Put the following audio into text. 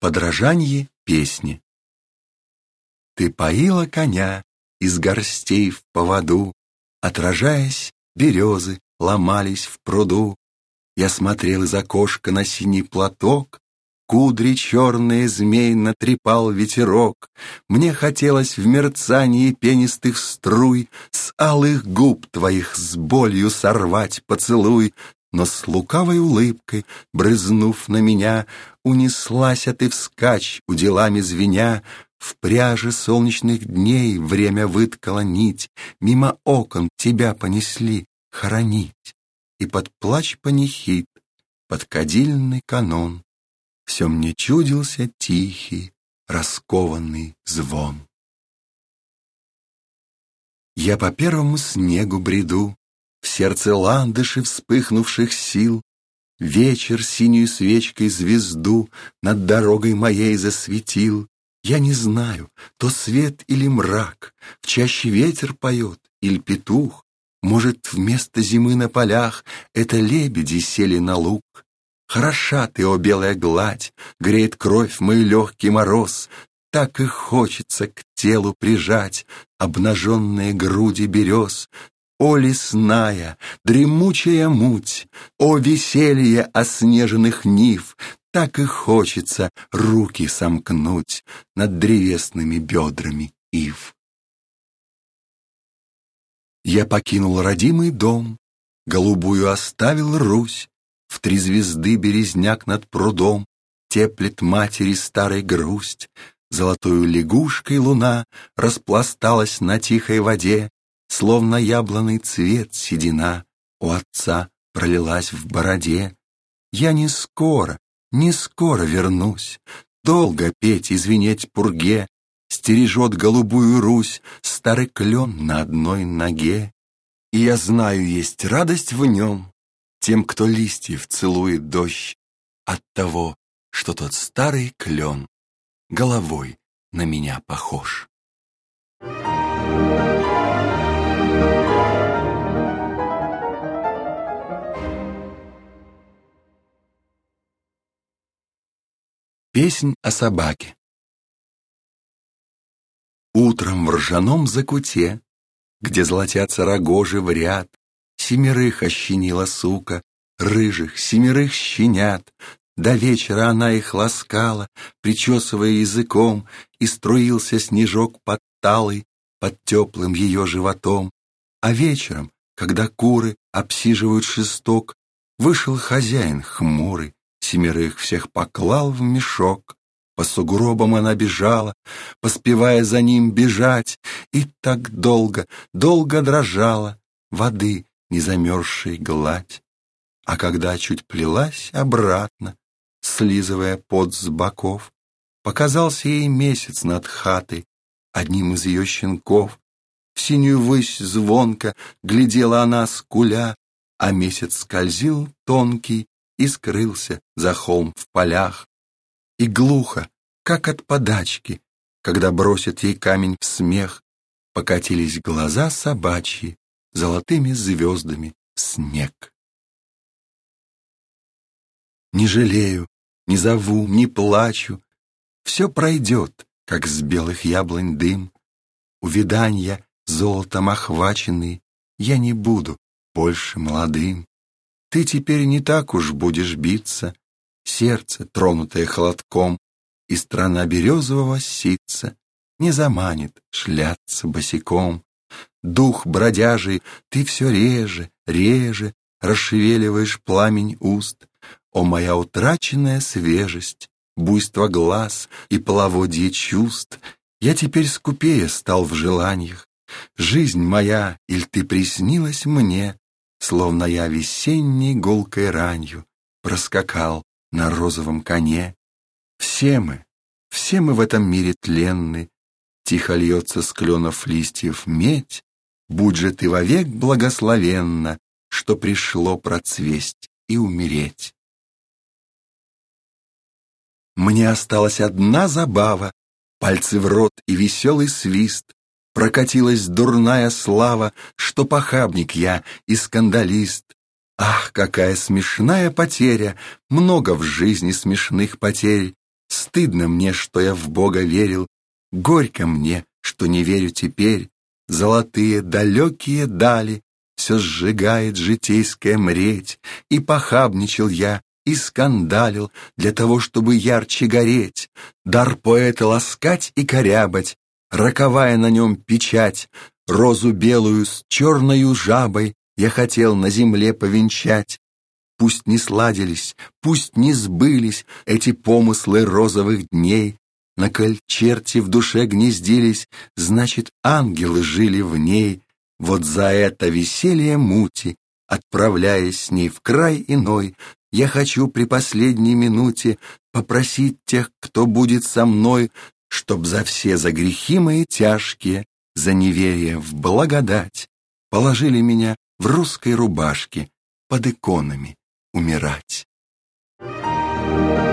Подражанье песни. Ты поила коня из горстей в поводу, Отражаясь, березы ломались в пруду. Я смотрел из окошка на синий платок, Кудри черные змей натрепал ветерок. Мне хотелось в мерцании пенистых струй С алых губ твоих с болью сорвать поцелуй, но с лукавой улыбкой, брызнув на меня, Унеслась, а ты вскачь, уделами звеня, В пряже солнечных дней время выткала нить, Мимо окон тебя понесли хоронить. И под плач панихид, под кадильный канон Все мне чудился тихий, раскованный звон. Я по первому снегу бреду, в сердце ландыши вспыхнувших сил, Вечер синюю свечкой звезду Над дорогой моей засветил. Я не знаю, то свет или мрак, В чаще ветер поет или петух, Может, вместо зимы на полях Это лебеди сели на луг. Хороша ты, о белая гладь, Греет кровь мой легкий мороз, Так и хочется к телу прижать Обнаженные груди берез, о лесная, дремучая муть, О веселье оснеженных нив, Так и хочется руки сомкнуть Над древесными бедрами ив. Я покинул родимый дом, Голубую оставил Русь, В три звезды березняк над прудом Теплет матери старой грусть, Золотою лягушкой луна Распласталась на тихой воде, Словно яблоный цвет седина У отца пролилась в бороде. Я не скоро, не скоро вернусь, Долго петь и звенеть пурге, Стережет голубую Русь Старый клен на одной ноге. И я знаю, есть радость в нем Тем, кто листьев целует дождь От того, что тот старый клен Головой на меня похож. Песнь о собаке Утром в ржаном закуте, Где золотятся рогожи в ряд, Семерых ощенила сука, Рыжих семерых щенят. До вечера она их ласкала, Причесывая языком, И струился снежок под талой, Под теплым ее животом. А вечером, когда куры Обсиживают шесток, Вышел хозяин хмурый, Семерых всех поклал в мешок. По сугробам она бежала, поспевая за ним бежать, и так долго, долго дрожала воды незамерзшей гладь. А когда чуть плелась обратно, слизывая пот с боков, показался ей месяц над хатой, одним из ее щенков. В синюю высь звонко глядела она скуля, а месяц скользил тонкий и скрылся за холм в полях. И глухо, как от подачки, когда бросит ей камень в смех, покатились глаза собачьи золотыми звездами в снег. Не жалею, не зову, не плачу, все пройдет, как с белых яблонь дым. Увиданья золотом охваченный, я не буду больше молодым. Ты теперь не так уж будешь биться, Сердце, тронутое холодком, И страна березового ситца Не заманит шляться босиком. Дух бродяжий, ты все реже, реже Расшевеливаешь пламень уст. О, моя утраченная свежесть, Буйство глаз и половодье чувств, Я теперь скупее стал в желаниях. Жизнь моя, иль ты приснилась мне, Словно я весенней гулкой ранью Проскакал на розовом коне. Все мы, все мы в этом мире тленны, Тихо льется с кленов листьев медь, Будь же ты вовек благословенна, Что пришло процвесть и умереть. Мне осталась одна забава, Пальцы в рот и веселый свист, Прокатилась дурная слава, что похабник я и скандалист. Ах, какая смешная потеря! Много в жизни смешных потерь. Стыдно мне, что я в Бога верил, горько мне, что не верю теперь. Золотые далекие дали все сжигает житейская мреть, и похабничал я, и скандалил для того, чтобы ярче гореть, дар поэта ласкать и корябать, роковая на нем печать, розу белую с черною жабой я хотел на земле повенчать. Пусть не сладились, пусть не сбылись эти помыслы розовых дней, на коль в душе гнездились, значит, ангелы жили в ней. Вот за это веселье мути, отправляясь с ней в край иной, я хочу при последней минуте попросить тех, кто будет со мной, чтоб за все за грехи мои тяжкие, за неверие в благодать, положили меня в русской рубашке под иконами умирать. Thank you.